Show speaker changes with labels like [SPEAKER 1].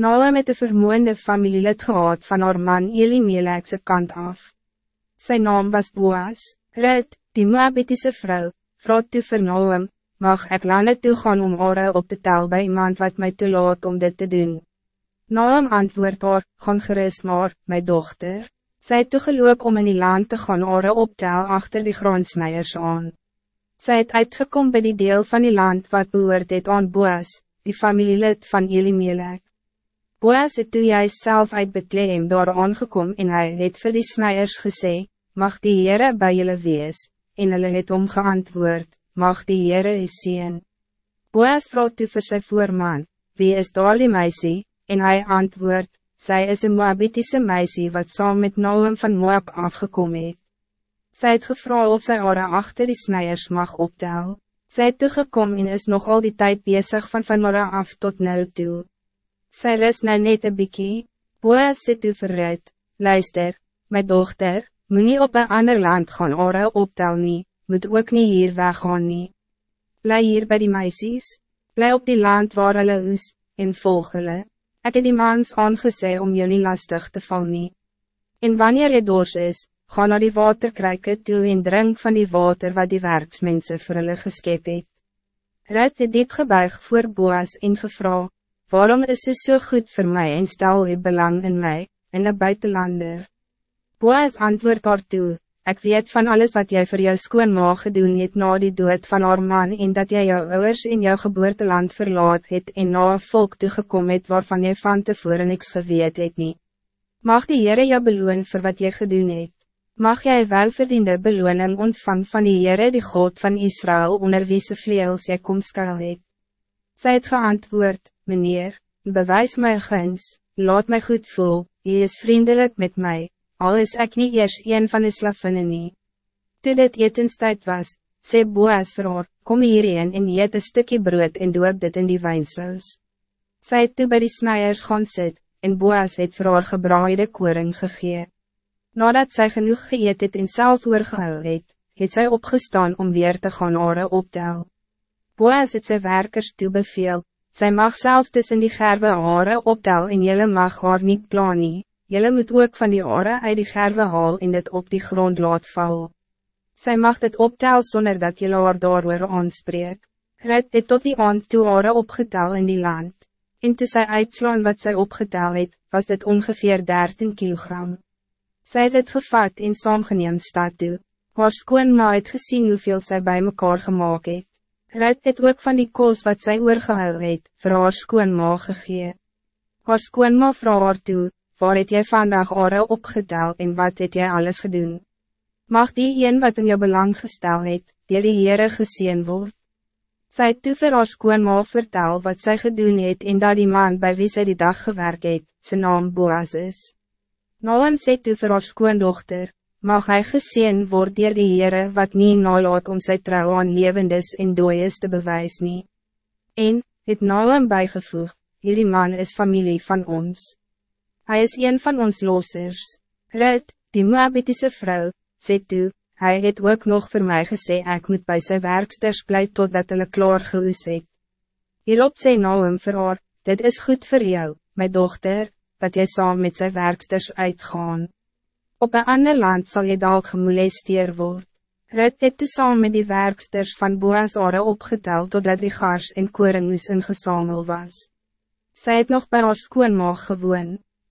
[SPEAKER 1] Naam het een vermoeende familielid gehad van haar man Elimelekse kant af. Zijn naam was Boas, Rut, die Moabitiese vrouw, vroeg toe vir Naam, mag ik lande toe gaan om ore op te tel bij iemand wat mij toelaat om dit te doen. Naam antwoord haar, gaan gerust maar, my dochter. Het toegeloop om in die land te gaan ore optel achter die grondsnijers aan. Sy het uitgekom bij die deel van die land wat behoort het aan Boas, die familielid van Elimelek. Boas het toe juist self uit Bethlehem daar aangekom en hy het vir die snijers gesê, mag die Heere by julle wees, en hulle het omgeantwoord, mag die Heere is sien. Boas vroeg toe vir sy voorman, wie is daar die meisie, en hij antwoord, zij is een Moabitische meisie wat saam met Noem van Moab afgekom het. Sy het gevra of sy ore achter die snijers mag optel. Sy het toegekom en is nog al die tijd bezig van van morgen af tot nou toe. Sy ris nou net een bykie, Boas sê toe verruid, luister, my dochter, moet nie op een ander land gaan ore optel nie, moet ook niet hier weggaan nie. Bly hier bij die meisies, bly op die land waar hulle oes, en volg hulle. Ek het die mans aangesê om jou nie lastig te val nie. En wanneer je doors is, ga naar die waterkruike toe en drink van die water wat die werksmense vir hulle geskep het. Ruit het diep gebuig voor Boas en gevra, Waarom is het zo goed voor mij en stel je belang in mij, in de buitenlander? Boas antwoord daartoe, ik weet van alles wat jij voor jou skoonma gedoen het na die dood van haar man en dat jij jou ouders in jouw geboorteland verlaat het en na een volk toegekom het waarvan jy van tevoren niks geweet het nie. Mag die Heere jou beloon voor wat jy gedoen het? Mag jij welverdiende beloning ontvang van die Heere die God van Israël onder wie se vleels jy kom skuil het? Sy het geantwoord, meneer, bewijs mij guns, laat mij goed voel, hij is vriendelijk met mij, al is ik niet eerst een van de slavinnen nie. Toe dit etenstijd was, sê Boas vir haar, kom hierheen en eet een stukje brood en doop dit in die wijnsaus. Sy het toe by die snijers gaan sit, en Boas het vir haar gebraaide koring gegee. Nadat zij genoeg geëet het en self oorgehou het, het sy opgestaan om weer te gaan ore optel. Boas het sy werkers toebeveel, Zij mag zelfs tussen die gerwe haren optel en jelle mag haar niet plan nie, jelle moet ook van die haren uit die gerwe haal en dit op die grond laat val. Zij mag dit optel zonder dat jelle haar daar aanspreek. Red dit tot die aand toe haren opgetel in die land. En toe sy uitslaan wat zij opgetel het, was dit ongeveer 13 kilogram. Zij het het gevat en saamgeneem stad toe. Haar skoonma het gesien hoeveel zij bij mekaar gemaakt het. Ruit het ook van die koos wat zij oorgehou het, vir haar skoonma gegee. Haar skoonma vraag haar toe, waar het jy vandag ore opgetel en wat het jy alles gedoen? Mag die een wat in jou belang gestel het, dier die Heere gezien word? Sy het toe vir haar skoonma vertel wat zij gedoen het en dat die man bij wie sy die dag gewerkt het, zijn naam Boaz is. Noam sê toe vir haar skoondochter, mag hij gezien worden dier die Heere wat niet nalaat om sy trouw aan levendes en dooies te bewys nie. En, het hem bijgevoegd, hierdie man is familie van ons. Hij is een van ons losers. Rut, die Moabitische vrouw, sê toe, hy het ook nog voor mij gesê ek moet bij sy werksters bly totdat hulle klaar geoes het. Hierop sê hem vir haar, dit is goed voor jou, mijn dochter, dat jy saam met sy werksters uitgaan. Op een ander land zal je dalk gemolesteer word. Rut het toe saam met die werksters van Boas ore opgeteld totdat die gars en koring ingesamel was. Zij het nog bij haar skoonmaag gewoon.